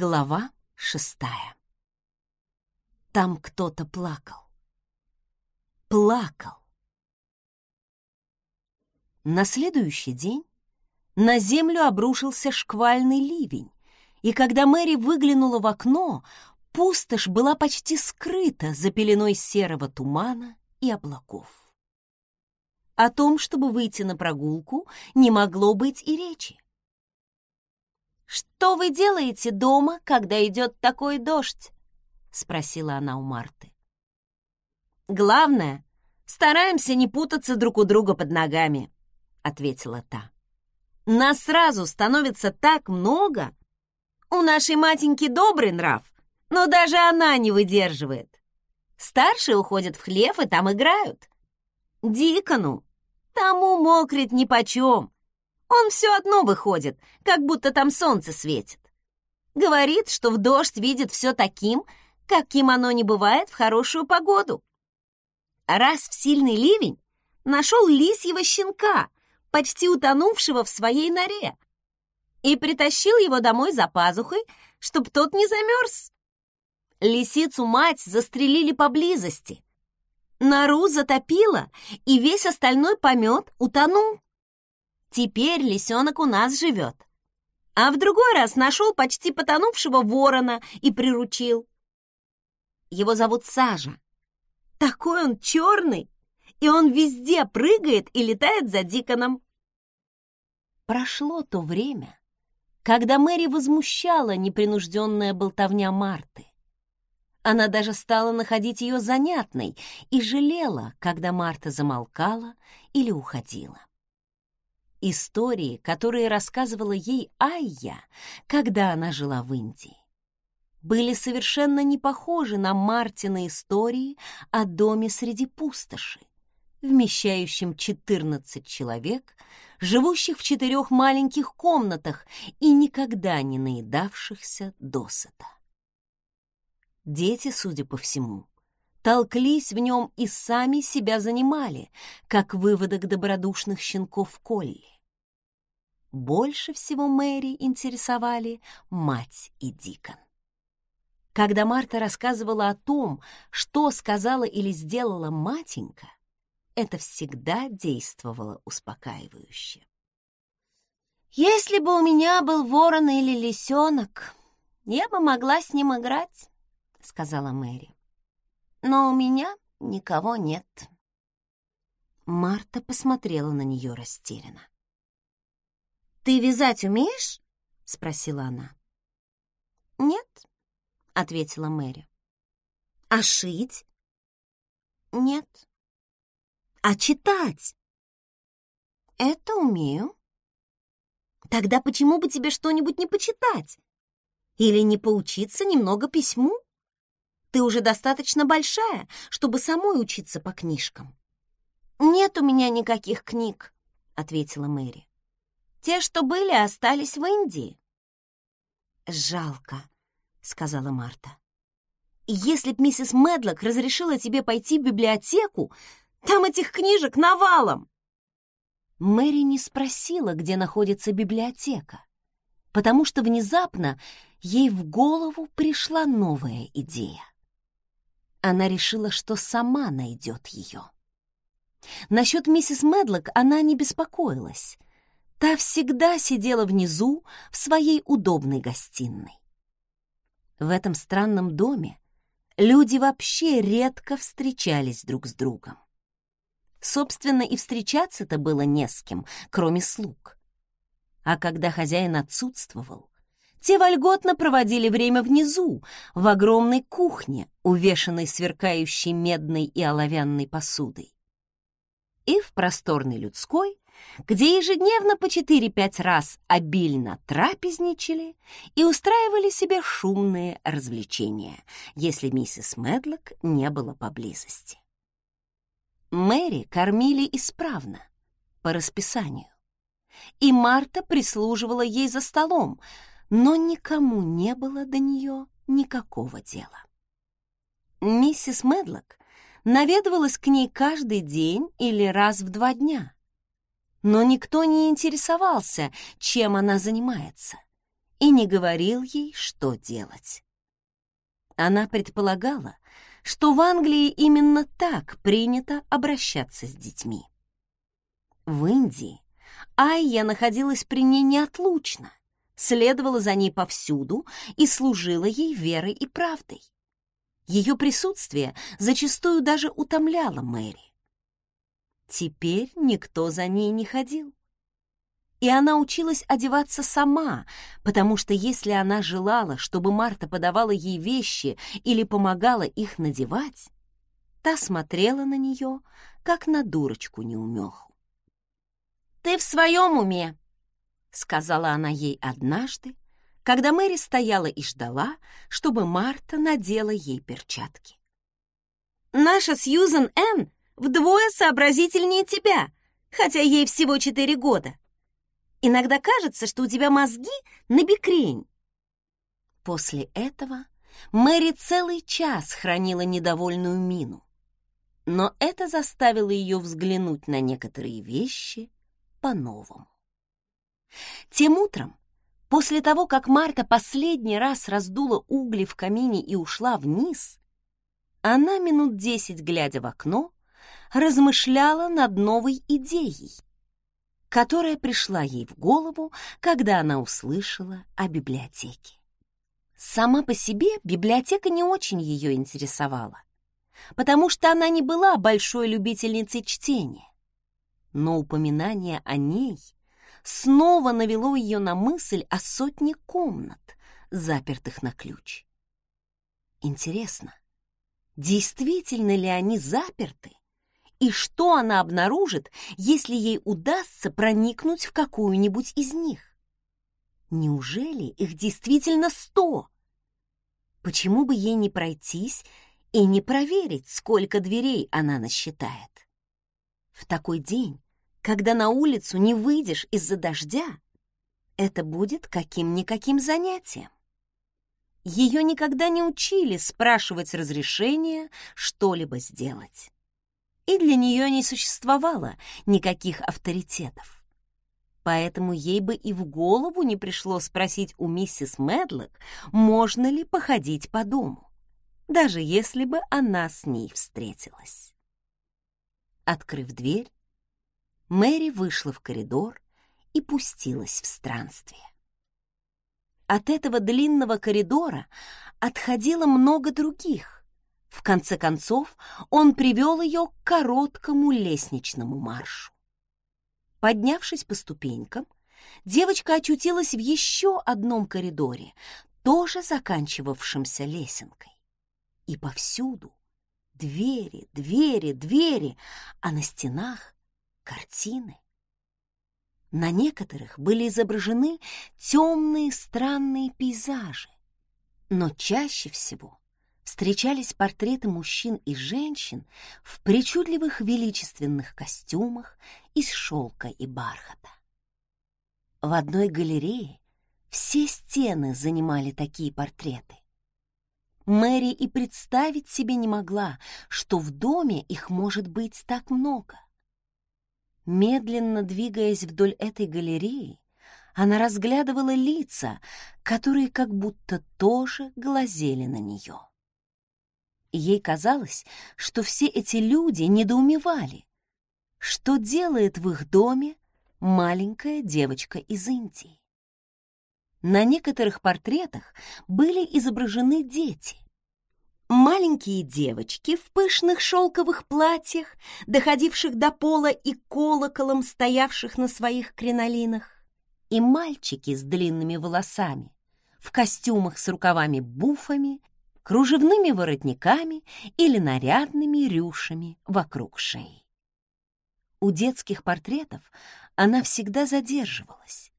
Глава шестая. Там кто-то плакал. Плакал. На следующий день на землю обрушился шквальный ливень, и когда Мэри выглянула в окно, пустошь была почти скрыта за пеленой серого тумана и облаков. О том, чтобы выйти на прогулку, не могло быть и речи. «Что вы делаете дома, когда идет такой дождь?» — спросила она у Марты. «Главное, стараемся не путаться друг у друга под ногами», — ответила та. «Нас сразу становится так много. У нашей матеньки добрый нрав, но даже она не выдерживает. Старшие уходят в хлев и там играют. Дикону Тому мокрит нипочем. Он все одно выходит, как будто там солнце светит. Говорит, что в дождь видит все таким, каким оно не бывает в хорошую погоду. Раз в сильный ливень нашел лисьего щенка, почти утонувшего в своей норе, и притащил его домой за пазухой, чтоб тот не замерз. Лисицу-мать застрелили поблизости, Нору затопило, и весь остальной помет утонул. Теперь лисенок у нас живет. А в другой раз нашел почти потонувшего ворона и приручил. Его зовут Сажа. Такой он черный, и он везде прыгает и летает за Диконом. Прошло то время, когда Мэри возмущала непринужденная болтовня Марты. Она даже стала находить ее занятной и жалела, когда Марта замолкала или уходила. Истории, которые рассказывала ей Айя, когда она жила в Индии, были совершенно не похожи на Мартины истории о доме среди пустоши, вмещающем 14 человек, живущих в четырех маленьких комнатах и никогда не наедавшихся досыта. Дети, судя по всему, толклись в нем и сами себя занимали, как выводок добродушных щенков Колли. Больше всего Мэри интересовали мать и Дикон. Когда Марта рассказывала о том, что сказала или сделала матенька, это всегда действовало успокаивающе. «Если бы у меня был ворон или лисенок, я бы могла с ним играть», — сказала Мэри. «Но у меня никого нет». Марта посмотрела на нее растерянно. «Ты вязать умеешь?» — спросила она. «Нет», — ответила Мэри. «А шить?» «Нет». «А читать?» «Это умею». «Тогда почему бы тебе что-нибудь не почитать? Или не поучиться немного письму?» Ты уже достаточно большая, чтобы самой учиться по книжкам». «Нет у меня никаких книг», — ответила Мэри. «Те, что были, остались в Индии». «Жалко», — сказала Марта. «Если б миссис Медлок разрешила тебе пойти в библиотеку, там этих книжек навалом!» Мэри не спросила, где находится библиотека, потому что внезапно ей в голову пришла новая идея. Она решила, что сама найдет ее. Насчет миссис Медлок она не беспокоилась. Та всегда сидела внизу в своей удобной гостиной. В этом странном доме люди вообще редко встречались друг с другом. Собственно, и встречаться-то было не с кем, кроме слуг. А когда хозяин отсутствовал, те вольготно проводили время внизу, в огромной кухне, увешанной сверкающей медной и оловянной посудой. И в просторной людской, где ежедневно по 4-5 раз обильно трапезничали и устраивали себе шумные развлечения, если миссис Медлок не было поблизости. Мэри кормили исправно, по расписанию. И Марта прислуживала ей за столом, но никому не было до нее никакого дела. Миссис Медлок наведывалась к ней каждый день или раз в два дня, но никто не интересовался, чем она занимается, и не говорил ей, что делать. Она предполагала, что в Англии именно так принято обращаться с детьми. В Индии Айя находилась при ней неотлучно, следовала за ней повсюду и служила ей верой и правдой. Ее присутствие зачастую даже утомляло Мэри. Теперь никто за ней не ходил. И она училась одеваться сама, потому что если она желала, чтобы Марта подавала ей вещи или помогала их надевать, та смотрела на нее, как на дурочку-неумеху. «Ты в своем уме?» — сказала она ей однажды, когда Мэри стояла и ждала, чтобы Марта надела ей перчатки. «Наша Сьюзен Энн вдвое сообразительнее тебя, хотя ей всего четыре года. Иногда кажется, что у тебя мозги на бекрень». После этого Мэри целый час хранила недовольную мину, но это заставило ее взглянуть на некоторые вещи по-новому. Тем утром, после того, как Марта последний раз раздула угли в камине и ушла вниз, она минут десять, глядя в окно, размышляла над новой идеей, которая пришла ей в голову, когда она услышала о библиотеке. Сама по себе библиотека не очень ее интересовала, потому что она не была большой любительницей чтения. Но упоминание о ней снова навело ее на мысль о сотне комнат, запертых на ключ. Интересно, действительно ли они заперты? И что она обнаружит, если ей удастся проникнуть в какую-нибудь из них? Неужели их действительно сто? Почему бы ей не пройтись и не проверить, сколько дверей она насчитает? В такой день когда на улицу не выйдешь из-за дождя, это будет каким-никаким занятием. Ее никогда не учили спрашивать разрешения что-либо сделать. И для нее не существовало никаких авторитетов. Поэтому ей бы и в голову не пришло спросить у миссис Медлок, можно ли походить по дому, даже если бы она с ней встретилась. Открыв дверь, Мэри вышла в коридор и пустилась в странствие. От этого длинного коридора отходило много других. В конце концов, он привел ее к короткому лестничному маршу. Поднявшись по ступенькам, девочка очутилась в еще одном коридоре, тоже заканчивавшемся лесенкой. И повсюду двери, двери, двери, а на стенах картины. На некоторых были изображены темные странные пейзажи, но чаще всего встречались портреты мужчин и женщин в причудливых величественных костюмах из шелка и бархата. В одной галерее все стены занимали такие портреты. Мэри и представить себе не могла, что в доме их может быть так много. Медленно двигаясь вдоль этой галереи, она разглядывала лица, которые как будто тоже глазели на нее. Ей казалось, что все эти люди недоумевали, что делает в их доме маленькая девочка из Индии. На некоторых портретах были изображены дети, Маленькие девочки в пышных шелковых платьях, доходивших до пола и колоколом стоявших на своих кринолинах, и мальчики с длинными волосами, в костюмах с рукавами-буфами, кружевными воротниками или нарядными рюшами вокруг шеи. У детских портретов она всегда задерживалась.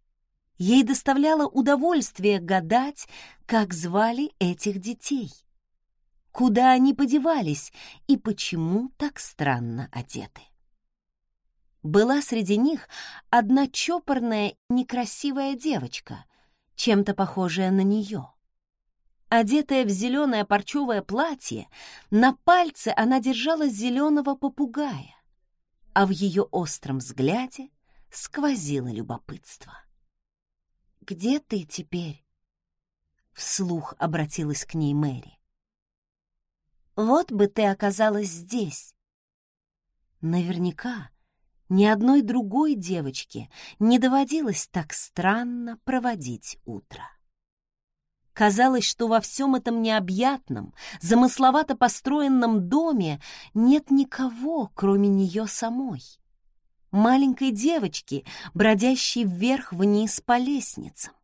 Ей доставляло удовольствие гадать, как звали этих детей — куда они подевались и почему так странно одеты. Была среди них одна чопорная, некрасивая девочка, чем-то похожая на нее. Одетая в зеленое парчевое платье, на пальце она держала зеленого попугая, а в ее остром взгляде сквозило любопытство. «Где ты теперь?» Вслух обратилась к ней Мэри. Вот бы ты оказалась здесь. Наверняка ни одной другой девочке не доводилось так странно проводить утро. Казалось, что во всем этом необъятном, замысловато построенном доме нет никого, кроме нее самой. Маленькой девочки, бродящей вверх-вниз по лестницам,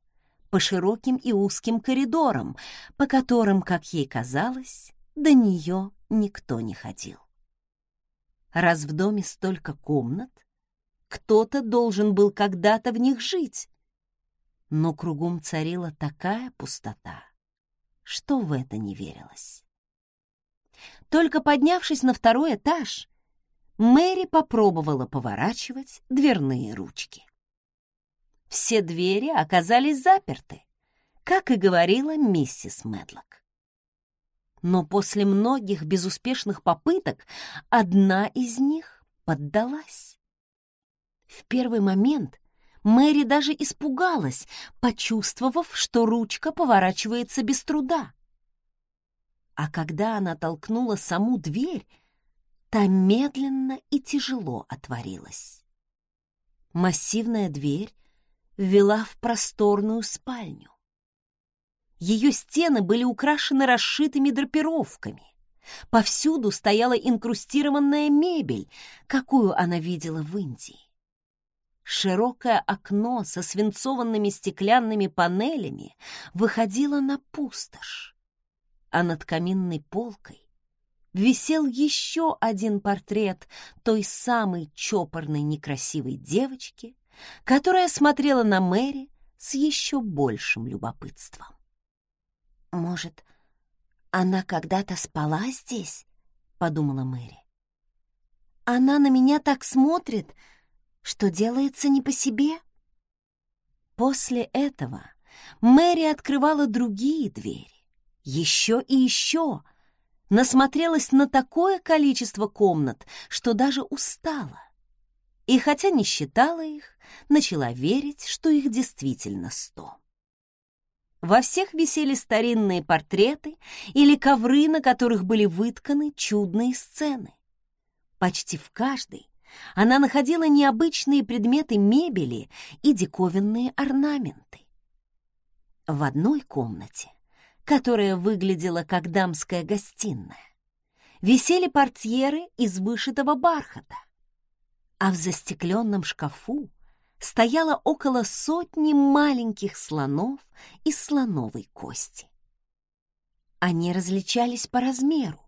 по широким и узким коридорам, по которым, как ей казалось, до нее никто не ходил. Раз в доме столько комнат, кто-то должен был когда-то в них жить. Но кругом царила такая пустота, что в это не верилось. Только поднявшись на второй этаж, Мэри попробовала поворачивать дверные ручки. Все двери оказались заперты, как и говорила миссис Медлок но после многих безуспешных попыток одна из них поддалась. В первый момент Мэри даже испугалась, почувствовав, что ручка поворачивается без труда. А когда она толкнула саму дверь, та медленно и тяжело отворилась. Массивная дверь вела в просторную спальню. Ее стены были украшены расшитыми драпировками. Повсюду стояла инкрустированная мебель, какую она видела в Индии. Широкое окно со свинцованными стеклянными панелями выходило на пустошь, а над каминной полкой висел еще один портрет той самой чопорной некрасивой девочки, которая смотрела на Мэри с еще большим любопытством. «Может, она когда-то спала здесь?» — подумала Мэри. «Она на меня так смотрит, что делается не по себе?» После этого Мэри открывала другие двери, еще и еще, насмотрелась на такое количество комнат, что даже устала. И хотя не считала их, начала верить, что их действительно сто. Во всех висели старинные портреты или ковры, на которых были вытканы чудные сцены. Почти в каждой она находила необычные предметы мебели и диковинные орнаменты. В одной комнате, которая выглядела как дамская гостиная, висели портьеры из вышитого бархата, а в застекленном шкафу стояло около сотни маленьких слонов из слоновой кости. Они различались по размеру.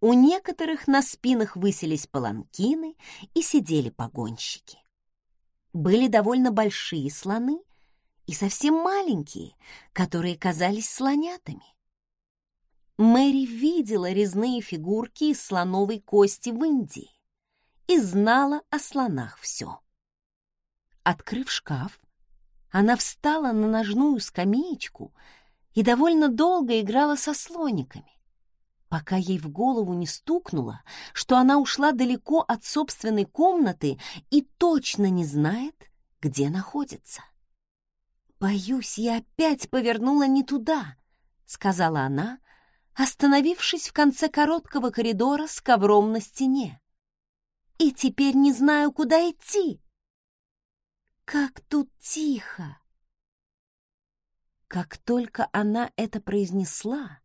У некоторых на спинах высились паланкины и сидели погонщики. Были довольно большие слоны и совсем маленькие, которые казались слонятами. Мэри видела резные фигурки из слоновой кости в Индии и знала о слонах все. Открыв шкаф, она встала на ножную скамеечку и довольно долго играла со слониками, пока ей в голову не стукнуло, что она ушла далеко от собственной комнаты и точно не знает, где находится. «Боюсь, я опять повернула не туда», — сказала она, остановившись в конце короткого коридора с ковром на стене. «И теперь не знаю, куда идти». Как тут тихо! Как только она это произнесла,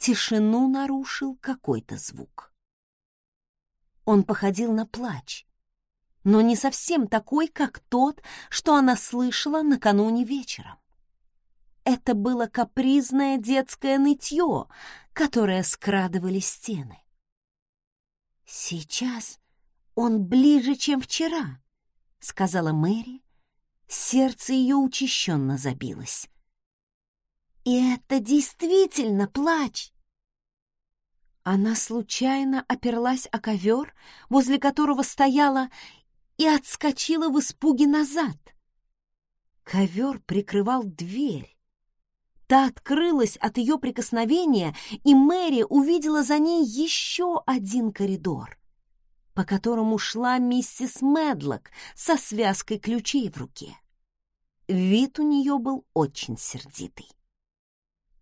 тишину нарушил какой-то звук. Он походил на плач, но не совсем такой, как тот, что она слышала накануне вечером. Это было капризное детское нытье, которое скрадывали стены. Сейчас он ближе, чем вчера, — сказала Мэри. Сердце ее учащенно забилось. «И это действительно плач!» Она случайно оперлась о ковер, возле которого стояла, и отскочила в испуге назад. Ковер прикрывал дверь. Та открылась от ее прикосновения, и Мэри увидела за ней еще один коридор по которому шла миссис Медлок со связкой ключей в руке. Вид у нее был очень сердитый.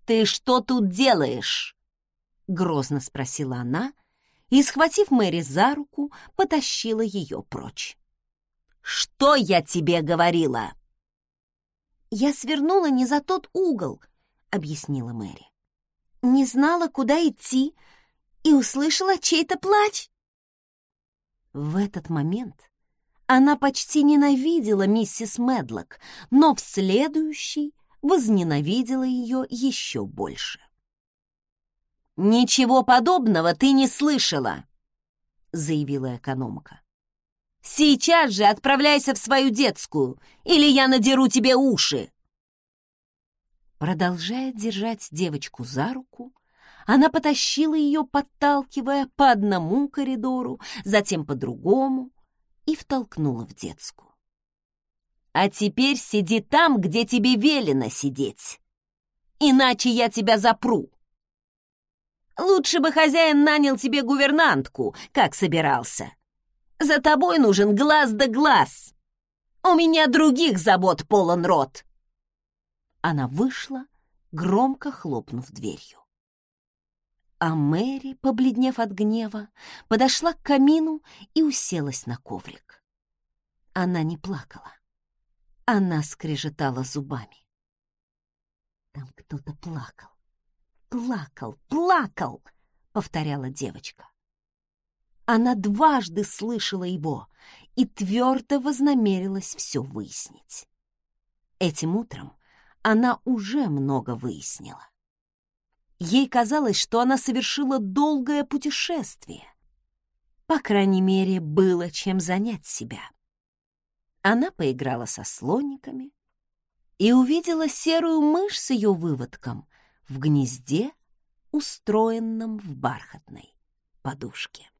«Ты что тут делаешь?» — грозно спросила она и, схватив Мэри за руку, потащила ее прочь. «Что я тебе говорила?» «Я свернула не за тот угол», — объяснила Мэри. «Не знала, куда идти, и услышала чей-то плач». В этот момент она почти ненавидела миссис Медлок, но в следующий возненавидела ее еще больше. «Ничего подобного ты не слышала!» — заявила экономка. «Сейчас же отправляйся в свою детскую, или я надеру тебе уши!» Продолжая держать девочку за руку, она потащила ее, подталкивая по одному коридору, затем по другому, и втолкнула в детскую. «А теперь сиди там, где тебе велено сидеть, иначе я тебя запру!» Лучше бы хозяин нанял тебе гувернантку, как собирался. За тобой нужен глаз да глаз. У меня других забот полон рот. Она вышла, громко хлопнув дверью. А Мэри, побледнев от гнева, подошла к камину и уселась на коврик. Она не плакала. Она скрежетала зубами. Там кто-то плакал плакал, плакал!» — повторяла девочка. Она дважды слышала его и твердо вознамерилась все выяснить. Этим утром она уже много выяснила. Ей казалось, что она совершила долгое путешествие. По крайней мере, было чем занять себя. Она поиграла со слониками и увидела серую мышь с ее выводком в гнезде, устроенном в бархатной подушке.